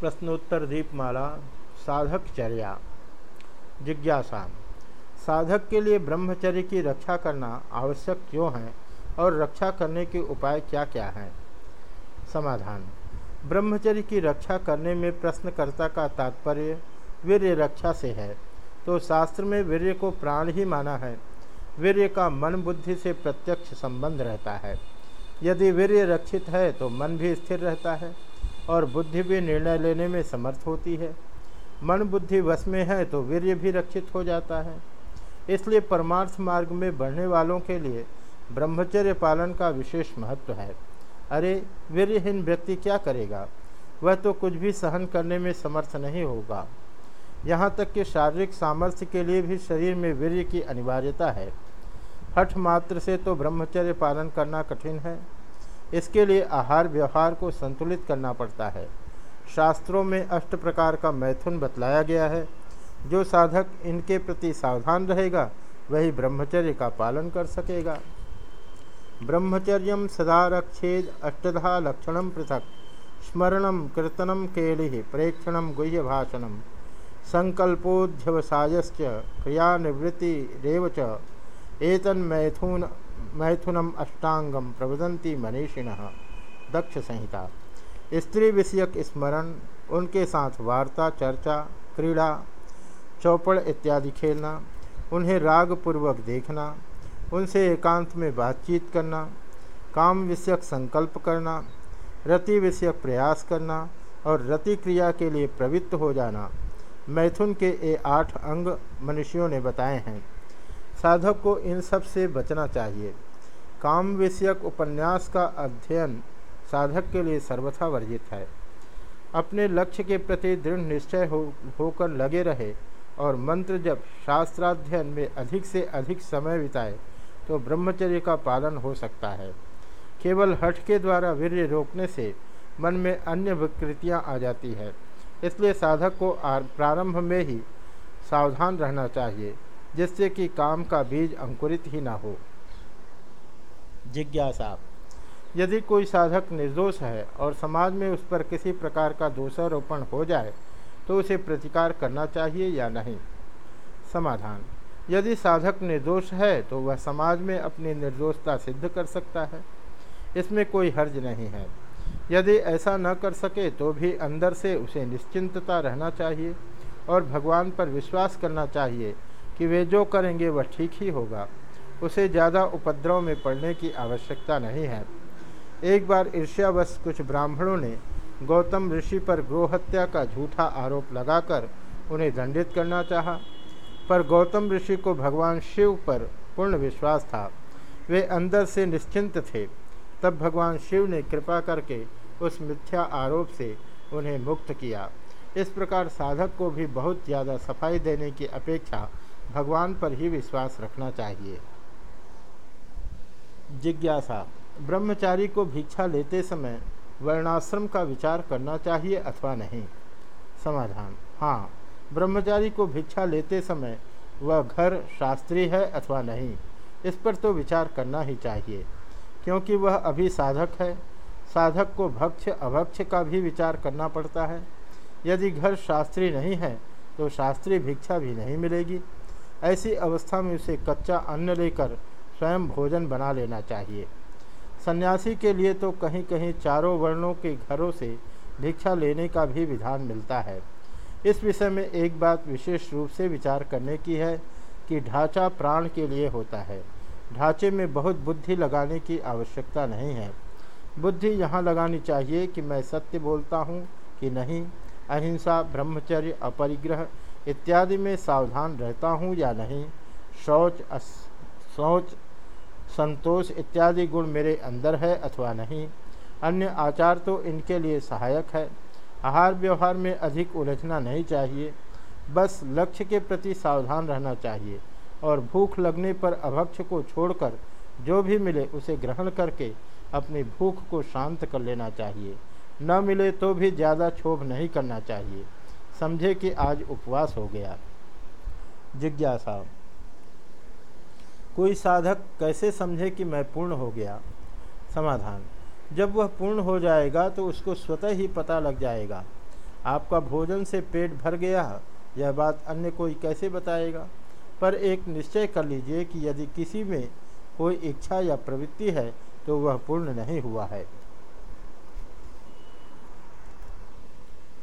प्रश्नोत्तर दीपमाला साधक चर्या जिज्ञासा। साधक के लिए ब्रह्मचर्य की रक्षा करना आवश्यक क्यों है और रक्षा करने के उपाय क्या क्या हैं? समाधान। ब्रह्मचर्य की रक्षा करने में प्रश्नकर्ता का तात्पर्य वीर्य रक्षा से है। तो शास्त्र में वीर्य को प्राण ही माना है। वीर्य का मन बुद्धि से प्रत्यक्ष संबंध रहता है। यदि वीर्य रक्षित है तो मन भी स्थिर रहता है। और बुद्धि भी निर्णय लेने में समर्थ होती है। मन बुद्धि वश में है तो वीर्य भी रक्षित हो जाता है। इसलिए परमार्थ मार्ग में बढ़ने वालों के लिए ब्रह्मचर्य पालन का विशेष महत्व है। अरे, वीर्यहीन व्यक्ति क्या करेगा? वह तो कुछ भी सहन करने में समर्थ नहीं होगा। यहाँ तक कि शारीरिक सामर्थ्य के लिए भी शरीर में वीर्य की अनिवार्यता है। हठ मात्र से तो ब्रह्मचर्य पालन करना कठिन है। इसके लिए आहार व्यवहार को संतुलित करना पड़ता है। शास्त्रों में अष्ट प्रकार का मैथुन बतलाया गया है। जो साधक इनके प्रति सावधान रहेगा, वही ब्रह्मचर्य का पालन कर सकेगा। ब्रह्मचर्य सदा रक्षेद अष्टधा लक्षण पृथक स्मरण कीर्तनम केलि प्रेक्षण गुह्य भाषण संकल्पोध्यवसायश्च क्रियानिवृत्तिरेव च। एतन्मैथुन मैथुनम अष्टांगम प्रवदंती मनीषिण दक्ष संहिता स्त्री विषयक स्मरण, उनके साथ वार्ता, चर्चा, क्रीड़ा, चौपड़ इत्यादि खेलना, उन्हें रागपूर्वक देखना, उनसे एकांत में बातचीत करना, काम विषयक संकल्प करना, रति विषयक प्रयास करना और रति क्रिया के लिए प्रवृत्त हो जाना। मैथुन के ये आठ अंग मनुष्यों ने बताए हैं। साधक को इन सबसे बचना चाहिए। काम विषयक उपन्यास का अध्ययन साधक के लिए सर्वथा वर्जित है। अपने लक्ष्य के प्रति दृढ़ निश्चय हो, होकर लगे रहे और मंत्र जब शास्त्राध्ययन में अधिक से अधिक समय बिताए तो ब्रह्मचर्य का पालन हो सकता है। केवल हठ के द्वारा वीर्य रोकने से मन में अन्य विकृतियाँ आ जाती है, इसलिए साधक को प्रारंभ में ही सावधान रहना चाहिए। जिससे कि काम का बीज अंकुरित ही ना हो। जिज्ञासा। यदि कोई साधक निर्दोष है और समाज में उस पर किसी प्रकार का दोषारोपण हो जाए तो उसे प्रतिकार करना चाहिए या नहीं? समाधान। यदि साधक निर्दोष है तो वह समाज में अपनी निर्दोषता सिद्ध कर सकता है। इसमें कोई हर्ज नहीं है। यदि ऐसा न कर सके तो भी अंदर से उसे निश्चिंतता रहना चाहिए और भगवान पर विश्वास करना चाहिए कि वे जो करेंगे वह ठीक ही होगा। उसे ज़्यादा उपद्रव में पड़ने की आवश्यकता नहीं है। एक बार ईर्ष्यावश कुछ ब्राह्मणों ने गौतम ऋषि पर गोहत्या का झूठा आरोप लगाकर उन्हें दंडित करना चाहा, पर गौतम ऋषि को भगवान शिव पर पूर्ण विश्वास था। वे अंदर से निश्चिंत थे। तब भगवान शिव ने कृपा करके उस मिथ्या आरोप से उन्हें मुक्त किया। इस प्रकार साधक को भी बहुत ज़्यादा सफ़ाई देने की अपेक्षा भगवान पर ही विश्वास रखना चाहिए। जिज्ञासा, ब्रह्मचारी को भिक्षा लेते समय वर्णाश्रम का विचार करना चाहिए अथवा नहीं? समाधान हाँ ब्रह्मचारी को भिक्षा लेते समय वह घर शास्त्रीय है अथवा नहीं, इस पर तो विचार करना ही चाहिए, क्योंकि वह अभी साधक है। साधक को भक्ष, अभक्ष का भी विचार करना पड़ता है। यदि घर शास्त्री नहीं है तो शास्त्रीय भिक्षा भी नहीं मिलेगी। ऐसी अवस्था में उसे कच्चा अन्न लेकर स्वयं भोजन बना लेना चाहिए। सन्यासी के लिए तो कहीं कहीं चारों वर्णों के घरों से भिक्षा लेने का भी विधान मिलता है। इस विषय में एक बात विशेष रूप से विचार करने की है कि ढांचा प्राण के लिए होता है। ढांचे में बहुत बुद्धि लगाने की आवश्यकता नहीं है। बुद्धि यहाँ लगानी चाहिए कि मैं सत्य बोलता हूँ कि नहीं, अहिंसा, ब्रह्मचर्य, अपरिग्रह इत्यादि में सावधान रहता हूँ या नहीं? शौच शौच, संतोष इत्यादि गुण मेरे अंदर है अथवा नहीं? अन्य आचार तो इनके लिए सहायक है। आहार व्यवहार में अधिक उलझना नहीं चाहिए। बस लक्ष्य के प्रति सावधान रहना चाहिए और भूख लगने पर अभक्ष को छोड़कर जो भी मिले उसे ग्रहण करके अपनी भूख को शांत कर लेना चाहिए। न मिले तो भी ज़्यादा क्षोभ नहीं करना चाहिए। समझे कि आज उपवास हो गया। जिज्ञासा, कोई साधक कैसे समझे कि मैं पूर्ण हो गया? समाधान, जब वह पूर्ण हो जाएगा तो उसको स्वतः ही पता लग जाएगा। आपका भोजन से पेट भर गया, यह बात अन्य कोई कैसे बताएगा? पर एक निश्चय कर लीजिए कि यदि किसी में कोई इच्छा या प्रवृत्ति है तो वह पूर्ण नहीं हुआ है।